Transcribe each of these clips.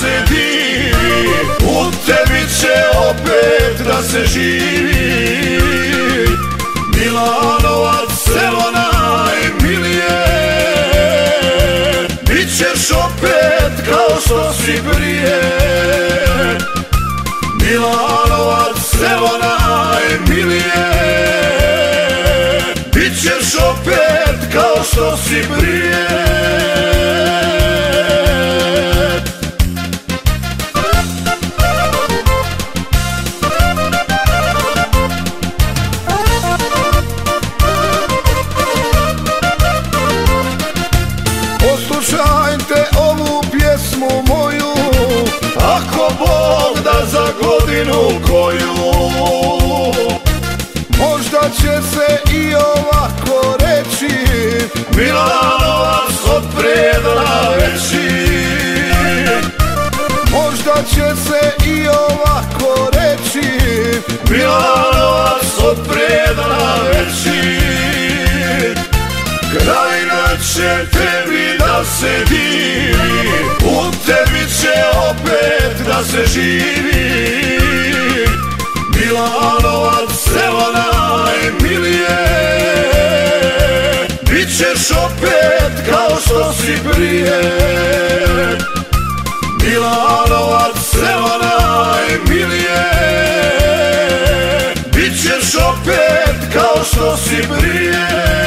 se divi U tebi će opet da se živi Milanovac, selo najmilije Bićeš opet kao što si prije. Milanovac, selo najmilije Bićeš opet kao što si prije Poslušajte ovu pjesmu moju Ako Bog da za godinu koju. Možda će se i ovako reći Milanovac od predana veći Možda će se i ovako reći Milanovac od predana veći Krajina će tebi se divi U tebi će opet da se živi. Milanovac, selo najmilije. Bićeš opet kao što si prije. Milanovac, selo najmilije. Bićeš opet kao što si prije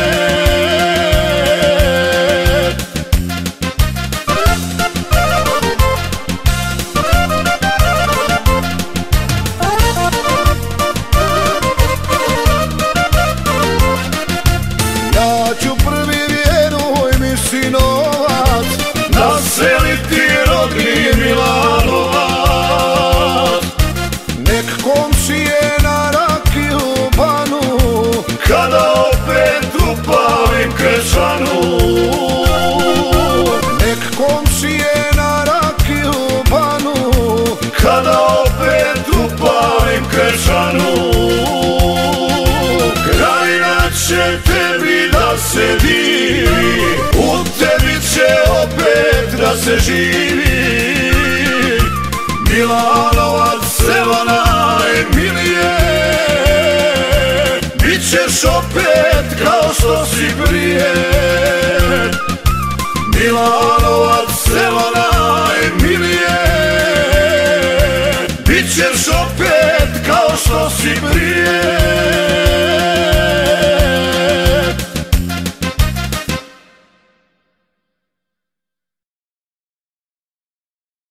upalim kršanu. Krajina će tebi da se divi U tebi će opet da se živi. Milanovac, selo najmilije Bićeš opet kao što si prije Bit opet kao što si prije.